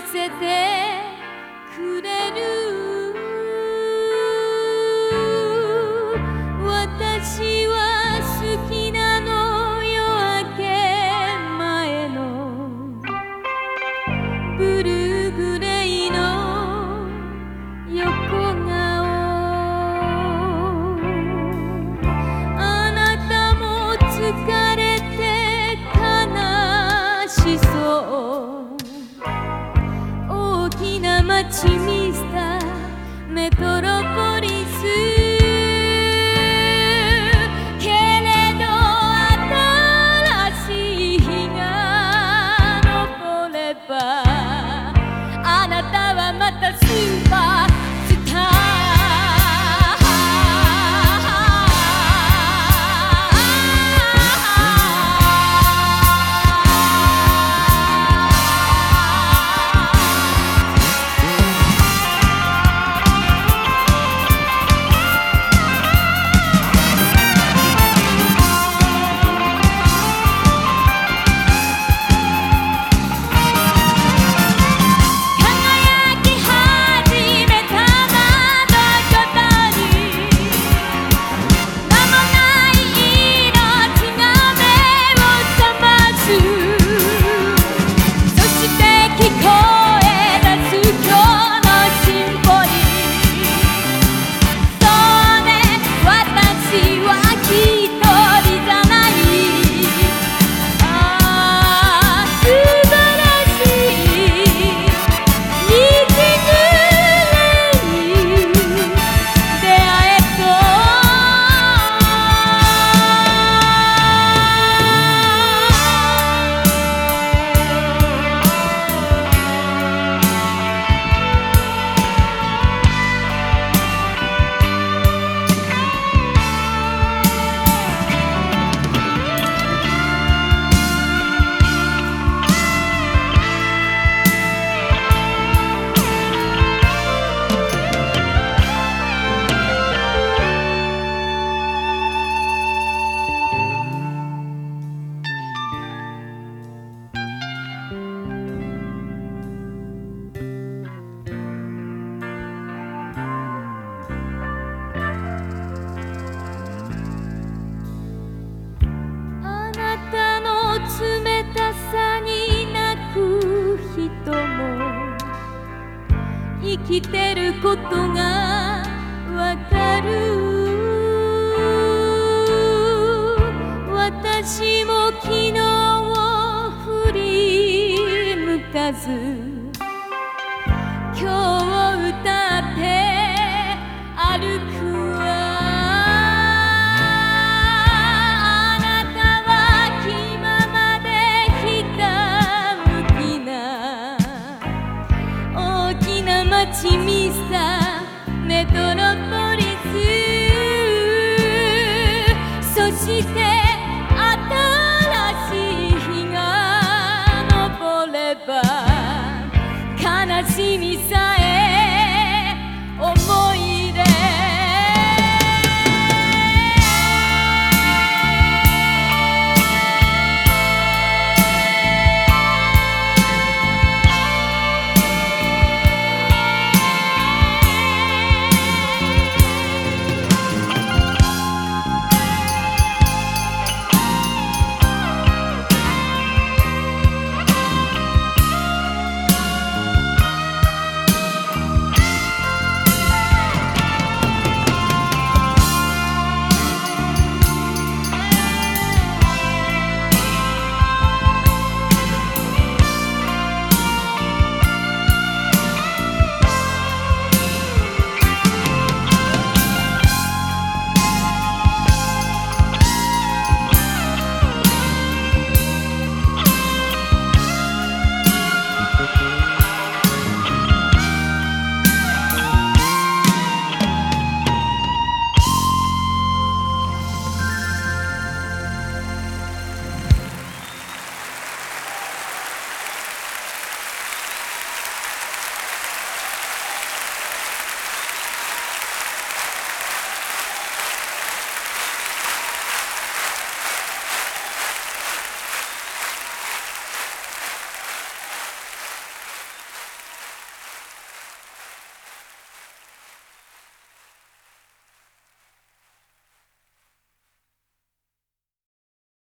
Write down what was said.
Ay se te to きてることがわかる。私も昨日を振り向かず。メトロポリス。そして新しい日が昇れば。悲しみさ